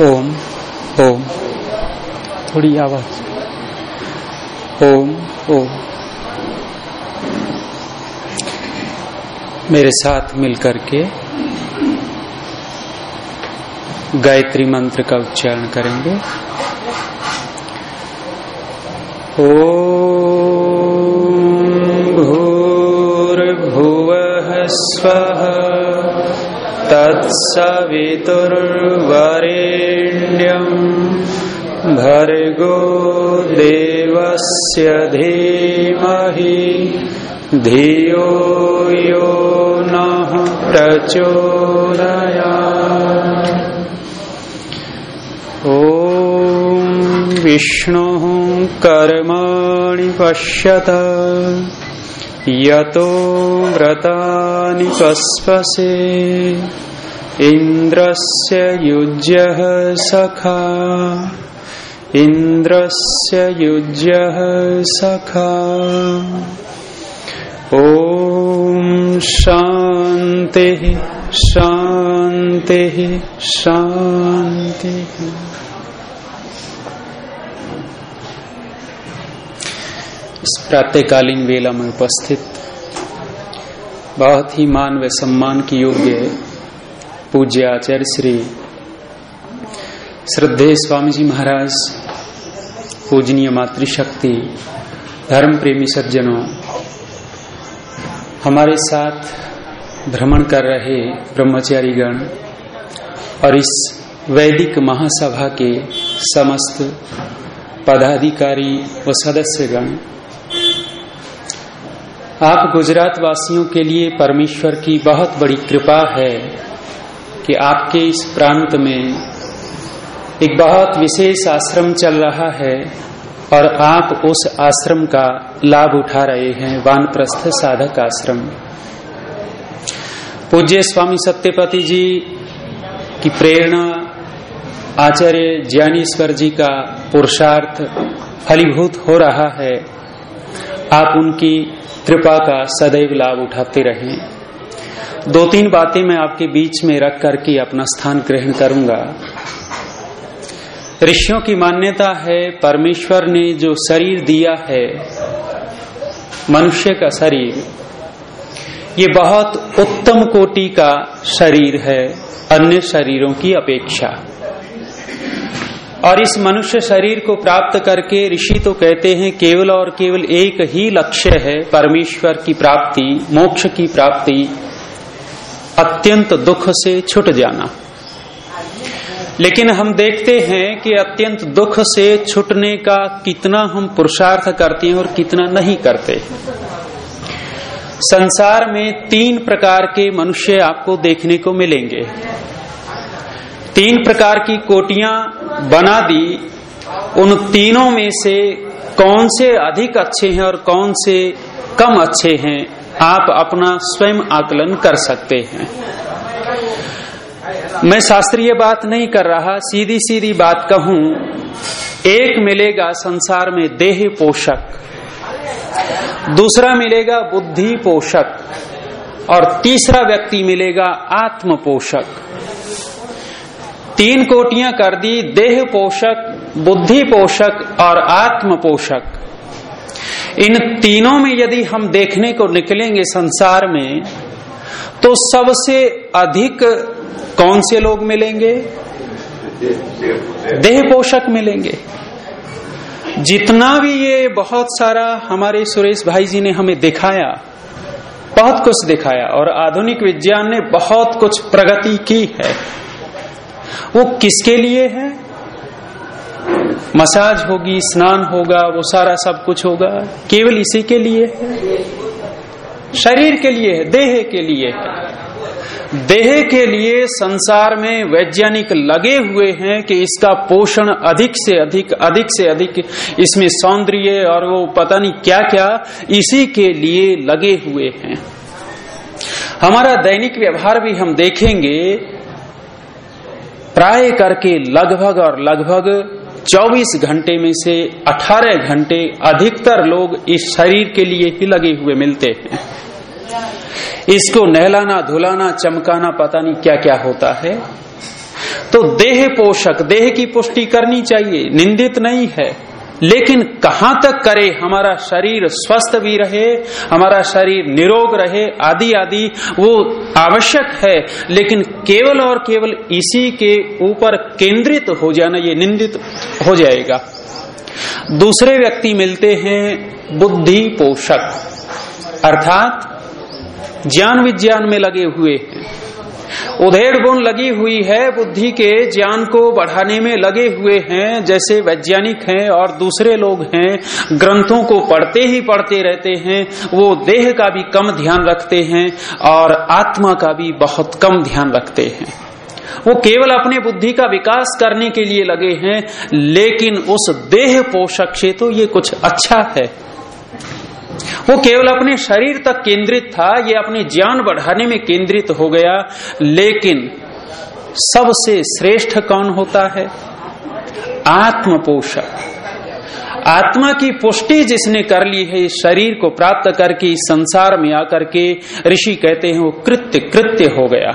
ओम ओम। थोड़ी आवाज़। ओम ओम। मेरे साथ मिलकर के गायत्री मंत्र का उच्चारण करेंगे। ॐ भूर्भुवः स्वः। तत्सवितुर्वरेण्यम् भर्गो देवस्य धीमहि धियो यो नः प्रचोदयात्। ॐ विष्णुः कर्माणि पश्यत, यतो व्रतानि कस्पसे इन्द्रस्य युज्यः सखा। इन्द्रस्य युज्यः सखा। ॐ शान्तिः शान्तिः शान्तिः। इस प्रातःकालीन वेला में उपस्थित बहुत ही मान व सम्मान की योग्य पूज्य आचार्य श्री श्रद्धे स्वामी जी महाराज, पूजनीय मातृशक्ति धर्म प्रेमी सज्जनों, हमारे साथ भ्रमण कर रहे ब्रह्मचारी गण और इस वैदिक महासभा के समस्त पदाधिकारी व सदस्यगण, आप गुजरात वासियों के लिए परमेश्वर की बहुत बड़ी कृपा है कि आपके इस प्रांत में एक बहुत विशेष आश्रम चल रहा है और आप उस आश्रम का लाभ उठा रहे हैं, वानप्रस्थ साधक आश्रम। पूज्य स्वामी सत्यपति जी की प्रेरणा, आचार्य ज्ञानेश्वर जी का पुरुषार्थ फलीभूत हो रहा है। आप उनकी कृपा का सदैव लाभ उठाते रहें। दो तीन बातें मैं आपके बीच में रख करके अपना स्थान ग्रहण करूँगा। ऋषियों की मान्यता है, परमेश्वर ने जो शरीर दिया है, मनुष्य का शरीर, ये बहुत उत्तम कोटि का शरीर है, अन्य शरीरों की अपेक्षा। और इस मनुष्य शरीर को प्राप्त करके ऋषि तो कहते हैं, केवल और केवल एक ही लक्ष्य है, परमेश्वर की प्राप्ति, मोक्ष की प्राप्ति। अत्यंत दुख से छुट जाना। लेकिन हम देखते हैं कि अत्यंत दुख से छुटने का कितना हम पुरुषार्थ करते हैं और कितना नहीं करते। संसार में तीन प्रकार के मनुष्य आपको देखने को मिलेंगे। तीन प्रकार की कोटियाँ बना दी। उन तीनों में से कौन से अधिक अच्छे हैं और कौन से कम अच्छे हैं? आप अपना स्वयं आकलन कर सकते हैं। मैं शास्त्रीय बात नहीं कर रहा सीधी सीधी बात कहूँ। एक मिलेगा संसार में देह पोषक, दूसरा मिलेगा बुद्धि पोषक, और तीसरा व्यक्ति मिलेगा आत्म पोषक। तीन कोटियाँ कर दी, देह पोषक, बुद्धि पोषक और आत्म पोषक। इन तीनों में यदि हम देखने को निकलेंगे संसार में तो सबसे अधिक कौन से लोग मिलेंगे? देह पोषक मिलेंगे। जितना भी ये बहुत सारा हमारे सुरेश भाई जी ने हमें दिखाया, बहुत कुछ दिखाया, और आधुनिक विज्ञान ने बहुत कुछ प्रगति की है। वो किसके लिए है? मसाज होगी, स्नान होगा, वो सारा सब कुछ होगा। केवल इसी के लिए शरीर के लिए है, देह के लिए है। देह के लिए संसार में वैज्ञानिक लगे हुए हैं कि इसका पोषण अधिक से अधिक अधिक से अधिक इसमें सौंदर्य और वो पता नहीं क्या क्या इसी के लिए लगे हुए हैं। हमारा दैनिक व्यवहार भी हम देखेंगे, प्राय करके लगभग और लगभग 24 घंटे में से 18 घंटे अधिकतर लोग इस शरीर के लिए ही लगे हुए मिलते हैं। इसको नहलाना, धुलाना, चमकाना पता नहीं क्या क्या होता है। तो देह पोषक, देह की पुष्टि करनी चाहिए, निंदित नहीं है। लेकिन कहाँ तक करे हमारा शरीर स्वस्थ भी रहे, हमारा शरीर निरोग रहे, आदि आदि, वो आवश्यक है। लेकिन केवल और केवल इसी के ऊपर केंद्रित हो जाना, ये निंदित हो जाएगा। दूसरे व्यक्ति मिलते हैं बुद्धि पोषक, अर्थात ज्ञान विज्ञान में लगे हुए हैं। उधेड़ गुण लगी हुई है बुद्धि के, ज्ञान को बढ़ाने में लगे हुए हैं, जैसे वैज्ञानिक हैं और दूसरे लोग हैं, ग्रंथों को पढ़ते ही पढ़ते रहते हैं, वो देह का भी कम ध्यान रखते हैं और आत्मा का भी बहुत कम ध्यान रखते हैं। वो केवल अपने बुद्धि का विकास करने के लिए लगे हैं, लेकिन उस देह पोषक से तो ये कुछ अच्छा है। वो केवल अपने शरीर तक केंद्रित था, ये अपने ज्ञान बढ़ाने में केंद्रित हो गया, लेकिन सबसे श्रेष्ठ कौन होता है? आत्म पोषक आत्मा की पुष्टि जिसने कर ली है, इस शरीर को प्राप्त करके, इस संसार में आकर के, ऋषि कहते हैं वो कृत्य कृत्य हो गया।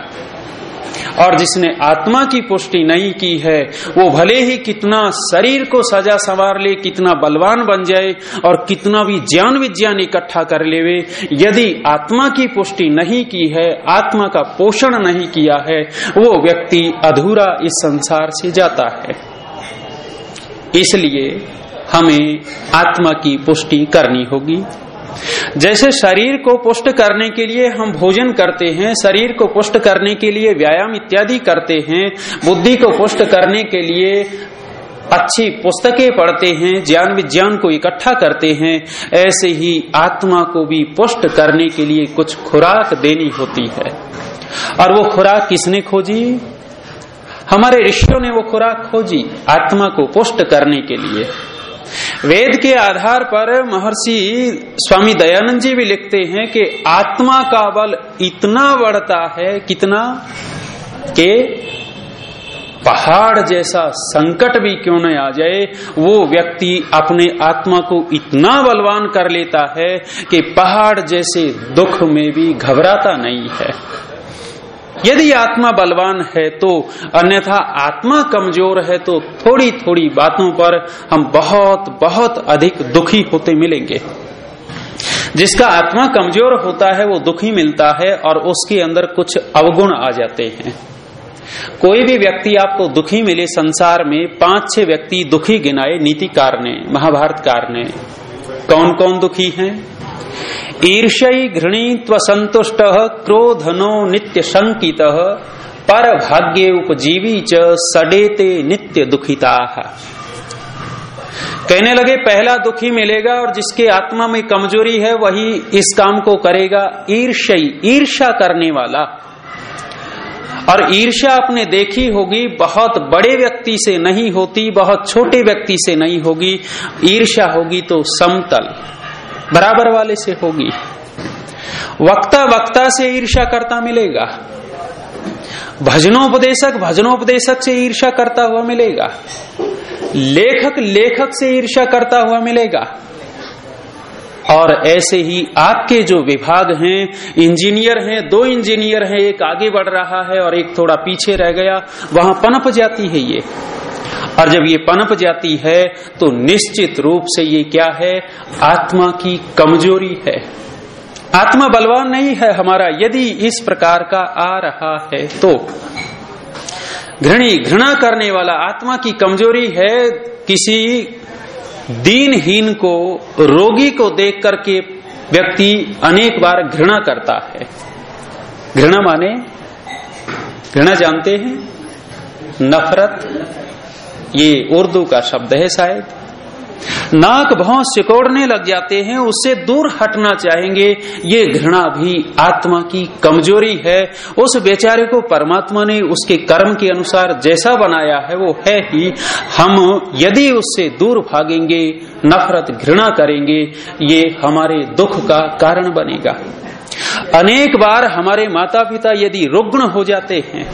और जिसने आत्मा की पुष्टि नहीं की है, वो भले ही कितना शरीर को सजा संवार ले, कितना बलवान बन जाए और कितना भी ज्ञान विज्ञान इकट्ठा कर लेवे, यदि आत्मा की पुष्टि नहीं की है, आत्मा का पोषण नहीं किया है, वो व्यक्ति अधूरा इस संसार से जाता है। इसलिए हमें आत्मा की पुष्टि करनी होगी। जैसे शरीर को पुष्ट करने के लिए हम भोजन करते हैं, शरीर को पुष्ट करने के लिए व्यायाम इत्यादि करते हैं, बुद्धि को पुष्ट करने के लिए अच्छी पुस्तकें पढ़ते हैं, ज्ञान विज्ञान को इकट्ठा करते हैं, ऐसे ही आत्मा को भी पुष्ट करने के लिए कुछ खुराक देनी होती है। और वो खुराक किसने खोजी? हमारे ऋषियों ने वो खुराक खोजी आत्मा को पुष्ट करने के लिए। वेद के आधार पर महर्षि स्वामी दयानंद जी भी लिखते हैं कि आत्मा का बल इतना बढ़ता है, कितना? के पहाड़ जैसा संकट भी क्यों न आ जाए? वो व्यक्ति अपने आत्मा को इतना बलवान कर लेता है कि पहाड़ जैसे दुख में भी घबराता नहीं है। यदि आत्मा बलवान है तो अन्यथा आत्मा कमज़ोर है तो थोड़ी थोड़ी बातों पर हम बहुत बहुत अधिक दुखी होते मिलेंगे। जिसका आत्मा कमज़ोर होता है, वो दुखी मिलता है और उसके अंदर कुछ अवगुण आ जाते हैं। कोई भी व्यक्ति आपको दुखी मिले संसार में पाँच छह व्यक्ति दुखी गिनाए नीतिकार ने, महाभारतकार ने। कौन कौन दुखी हैं? ईर्ष्य घृणीत्व संतुष्ट, क्रोधनो नित्य शंकित पर भाग्य उपजीवी च सडेते नित्य दुखिता। कहने लगे, पहला दुखी मिलेगा और जिसके आत्मा में कमज़ोरी है, वही इस काम को करेगा, ईर्ष्य ईर्षा करने वाला। और ईर्ष्या आपने देखी होगी, बहुत बड़े व्यक्ति से नहीं होती, बहुत छोटे व्यक्ति से नहीं होगी, ईर्ष्या होगी तो समतल। बराबर वाले से होगी। वक्ता वक्ता से ईर्षा करता मिलेगा। भजनोपदेशक भजनोपदेशक से ईर्षा करता हुआ मिलेगा। लेखक लेखक से ईर्षा करता हुआ मिलेगा। और ऐसे ही आपके जो विभाग हैं, इंजीनियर हैं, दो इंजीनियर हैं, एक आगे बढ़ रहा है और एक थोड़ा पीछे रह गया, वहाँ पनप जाती है ये। और जब ये पनप जाती है तो निश्चित रूप से ये क्या है? आत्मा की कमज़ोरी है। आत्मा बलवान नहीं है हमारा, यदि इस प्रकार का आ रहा है तो घृणी, घृणा करने वाला आत्मा की कमज़ोरी है, किसी दीनहीन को, रोगी को देख करके व्यक्ति अनेक बार घृणा करता है। घृणा माने, घृणा जानते हैं? नफरत ये उर्दू का शब्द है शायद। नाक भाव सिकोड़ने लग जाते हैं, उससे दूर हटना चाहेंगे, ये घृणा भी आत्मा की कमज़ोरी है। उस बेचारे को परमात्मा ने उसके कर्म के अनुसार जैसा बनाया है, वो है ही। हम यदि उससे दूर भागेंगे, नफरत घृणा करेंगे, ये हमारे दुख का कारण बनेगा। अनेक बार हमारे माता पिता यदि रुग्ण हो जाते हैं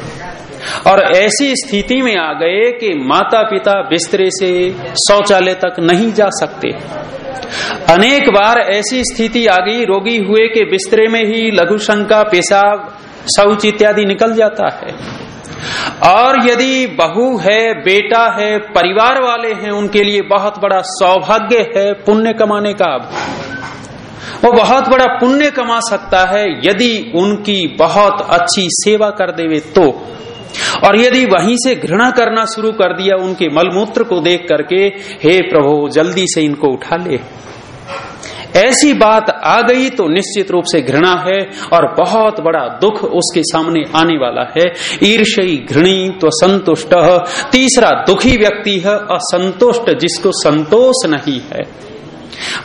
और ऐसी स्थिति में आ गए कि माता पिता बिस्तरे से शौचालय तक नहीं जा सकते। अनेक बार ऐसी स्थिति आ गई, रोगी हुए के बिस्तरे में ही लघु शंका, पेशाब, शौच इत्यादि निकल जाता है। और यदि बहू है, बेटा है, परिवार वाले हैं, उनके लिए बहुत बड़ा सौभाग्य है, पुण्य कमाने का वो बहुत बड़ा पुण्य कमा सकता है, यदि उनकी बहुत अच्छी सेवा कर देवे तो। और यदि वहीं से घृणा करना शुरू कर दिया उनके मलमूत्र को देख करके, हे प्रभु, जल्दी से इनको उठा ले। ऐसी बात आ गई तो निश्चित रूप से घृणा है और बहुत बड़ा दुख उसके सामने आने वाला है। ईर्षई घृणी तो संतुष्ट तीसरा दुखी व्यक्ति है, असंतुष्ट, जिसको संतोष नहीं है।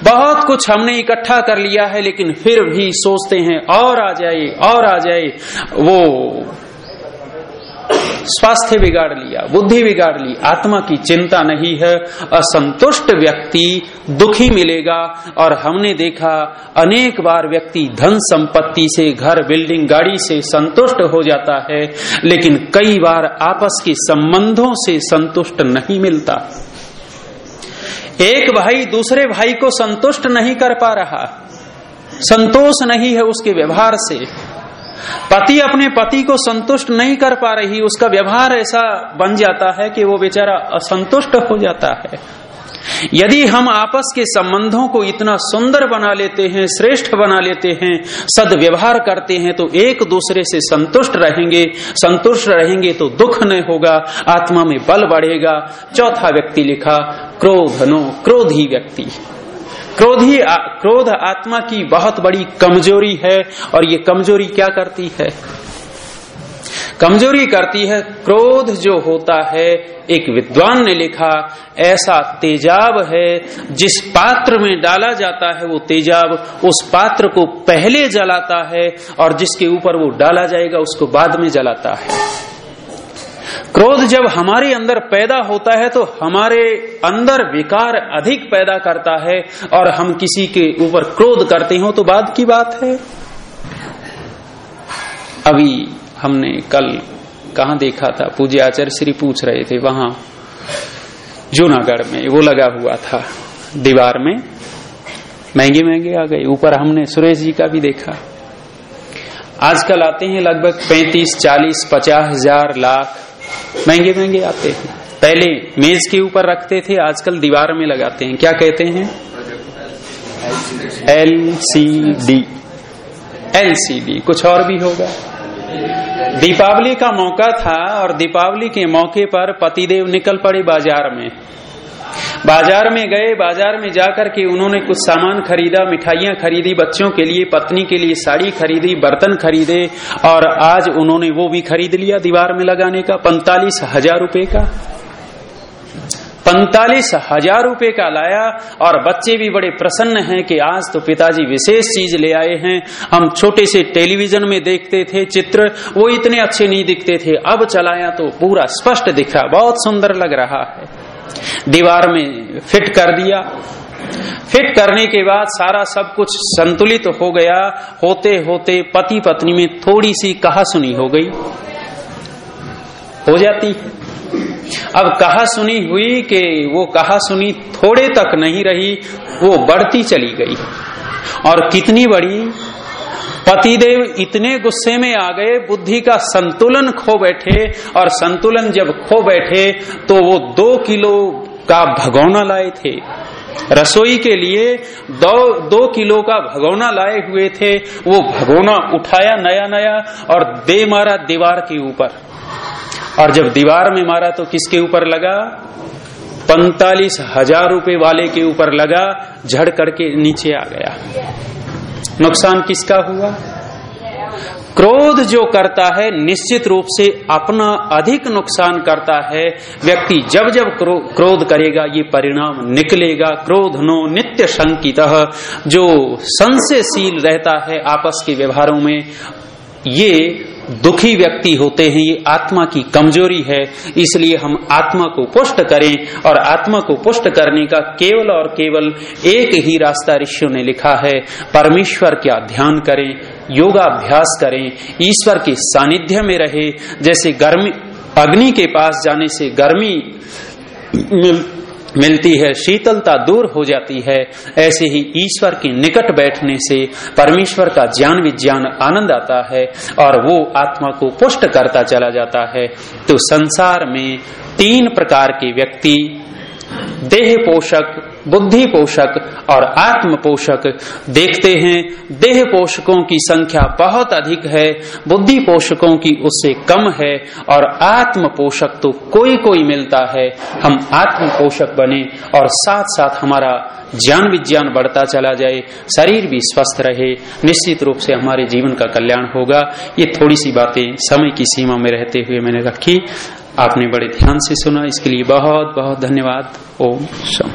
बहुत कुछ हमने इकट्ठा कर लिया है, लेकिन फिर भी सोचते हैं, और आ जाए, और आ जाए। वो स्वास्थ्य बिगाड़ लिया, बुद्धि बिगाड़ ली, आत्मा की चिंता नहीं है, असंतुष्ट व्यक्ति दुखी मिलेगा। और हमने देखा, अनेक बार व्यक्ति धन संपत्ति से, घर, बिल्डिंग, गाड़ी से संतुष्ट हो जाता है, लेकिन कई बार आपस के संबंधों से संतुष्ट नहीं मिलता। एक भाई दूसरे भाई को संतुष्ट नहीं कर पा रहा। संतोष नहीं है उसके व्यवहार से। पति अपने पति को संतुष्ट नहीं कर पा रही, उसका व्यवहार ऐसा बन जाता है कि वो बेचारा असंतुष्ट हो जाता है। यदि हम आपस के संबंधों को इतना सुंदर बना लेते हैं, श्रेष्ठ बना लेते हैं, सदव्यवहार करते हैं तो एक दूसरे से संतुष्ट रहेंगे। संतुष्ट रहेंगे तो दुख नहीं होगा, आत्मा में बल बढ़ेगा। चौथा व्यक्ति लिखा, क्रोध नो, क्रोधी व्यक्ति। क्रोधी क्रोध आत्मा की बहुत बड़ी कमज़ोरी है, और ये कमज़ोरी क्या करती है? कमज़ोरी करती है, क्रोध जो होता है, एक विद्वान ने लिखा, ऐसा तेजाब है, जिस पात्र में डाला जाता है, वो तेजाब उस पात्र को पहले जलाता है, और जिसके ऊपर वो डाला जाएगा, उसको बाद में जलाता है। क्रोध जब हमारे अंदर पैदा होता है तो हमारे अंदर विकार अधिक पैदा करता है, और हम किसी के ऊपर क्रोध करते हो तो बाद की बात है। अभी हमने कल कहा देखा था? पूज्य आचार्य श्री पूछ रहे थे, वहाँ जूनागढ़ में वो लगा हुआ था दीवार में। महँगे महँगे आ गए, ऊपर हमने सुरेश जी का भी देखा। आजकल आते हैं लगभग पैंतीस, चालीस, पचास हज़ार लाख। महँगे महँगे आते हैं। पहले मेज के ऊपर रखते थे, आजकल दीवार में लगाते हैं। क्या कहते हैं? L C D. L C D. कुछ और भी होगा। दीपावली का मौका था और दीपावली के मौके पर पतिदेव निकल पड़े बाज़ार में। बाज़ार में गए, बाज़ार में जाकर के उन्होंने कुछ सामान खरीदा, मिठाइयाँ खरीदी, बच्चों के लिए, पत्नी के लिए साड़ी खरीदी, बर्तन खरीदे और आज उन्होंने वो भी खरीद लिया दीवार में लगाने का, पैंतालीस हज़ार रुपये का। पैंतालीस हज़ार रुपए का लाया और बच्चे भी बड़े प्रसन्न हैं कि आज तो पिताजी विशेष चीज़ ले आए हैं। हम छोटे से टेलीविज़न में देखते थे चित्र, वो इतने अच्छे नहीं दिखते थे। अब चलाया तो पूरा स्पष्ट दिखा, बहुत सुंदर लग रहा है। दीवार में फिट कर दिया। फिट करने के बाद सारा सब कुछ संतुलित तो हो गया। होते होते पति पत्नी में थोड़ी सी कहा सुनी हो गई। हो जाती है। अब कहा सुनी हुई कि वो कहा सुनी थोड़े तक नहीं रही, वो बढ़ती चली गई। और कितनी बड़ी? पतिदेव इतने गुस्से में आ गए, बुद्धि का संतुलन खो बैठे, और संतुलन जब खो बैठे तो वो दो किलो का भगौना लाए थे। रसोई के लिए दो दो किलो का भगोना लाए हुए थे, वो भगोना उठाया नया नया और दे मारा दीवार के ऊपर। और जब दीवार में मारा तो किसके ऊपर लगा? पैतालीस हज़ार रुपये वाले के ऊपर लगा, झड़ करके नीचे आ गया। नुकसान किसका हुआ? क्रोध जो करता है, निश्चित रूप से अपना अधिक नुकसान करता है। व्यक्ति जब जब क्रोध करेगा, ये परिणाम निकलेगा। क्रोध नो नित्य शंकित, जो संशयशील रहता है आपस के व्यवहारों में, ये दुखी व्यक्ति होते हैं ये आत्मा की कमज़ोरी है इसलिए हम आत्मा को पुष्ट करें और आत्मा को पुष्ट करने का केवल और केवल एक ही रास्ता ऋषियों ने लिखा है परमेश्वर क्या ध्यान करें योगाभ्यास करें ईश्वर के सानिध्य में रहे जैसे गर्मी अग्नि के पास जाने से गर्मी मिल, मिलती है, शीतलता दूर हो जाती है। ऐसे ही ईश्वर के निकट बैठने से परमेश्वर का ज्ञान विज्ञान आनंद आता है और वो आत्मा को पुष्ट करता चला जाता है। तो संसार में तीन प्रकार के व्यक्ति देह पोषक, बुद्धि पोषक और आत्म पोषक देखते हैं। देह पोषकों की संख्या बहुत अधिक है, बुद्धि पोषकों की उससे कम है और आत्म पोषक तो कोई कोई मिलता है। हम आत्म पोषक बने और साथ साथ हमारा ज्ञान विज्ञान बढ़ता चला जाए, शरीर भी स्वस्थ रहे। निश्चित रूप से हमारे जीवन का कल्याण होगा। ये थोड़ी सी बातें समय की सीमा में रहते हुए मैंने रखी। आपने बड़े ध्यान से सुना इसके लिए बहुत बहुत धन्यवाद। ओम शम